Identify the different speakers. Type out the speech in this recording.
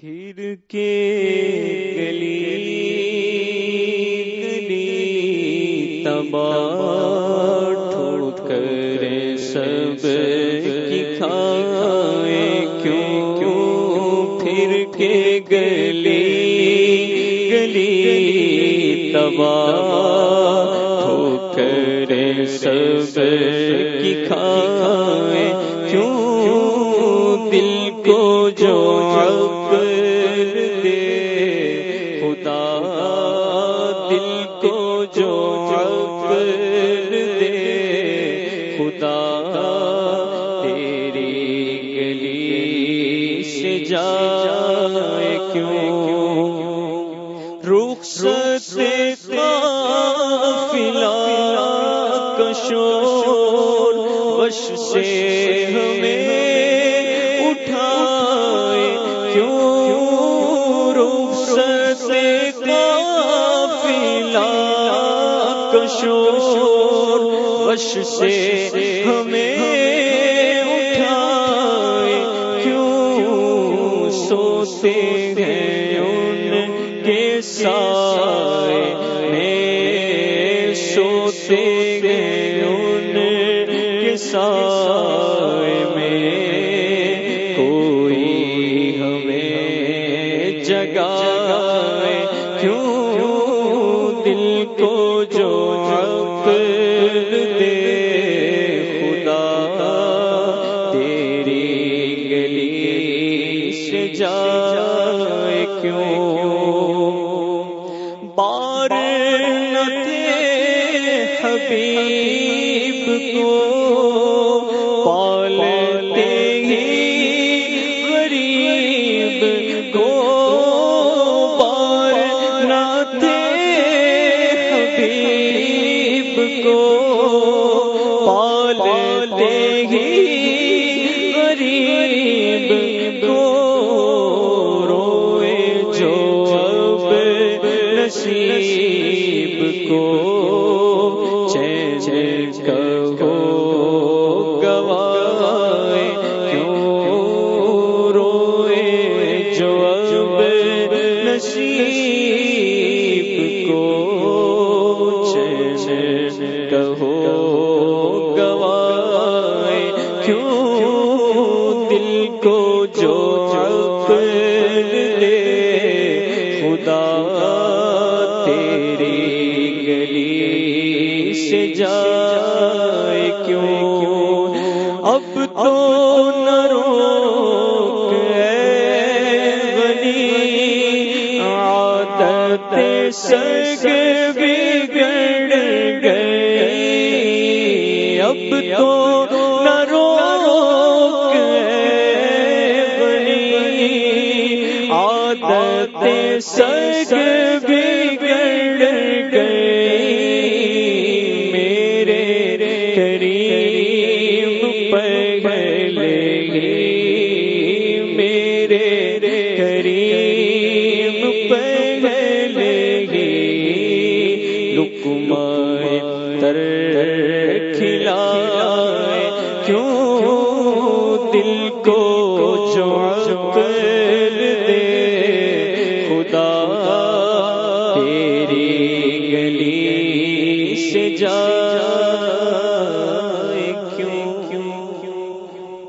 Speaker 1: پھر کے گلی گلی تباہ ٹھوکر سب کی کھائے کیوں کیوں پھر کے گلی گلی تباہ ٹھوکر سب کی کھائے کیوں کشور وش سے ہمیں کشور وش سے ہمیں اٹھائے کیوں سوتے ہیں ان کے سائے؟ میں سوتے ہیں ان کے سائے۔ میں کوئی ہمیں جگائے عقل دے خدا تیری گلی سے جائے کیوں؟ بار نہ تھے حبیب کو۔ کہو، گوائے کیوں دل کو جو دے؟ خدا تیری گلی سے جائے کیوں؟ اب تو نہ روک غنی عادت سگ تو نہ روک اے غنی عادت سگ بگڑ گئی میرے کریم پہلے ہی میرے کریم پہلے ہی لکمائے تر کو جو عقل دے جا۔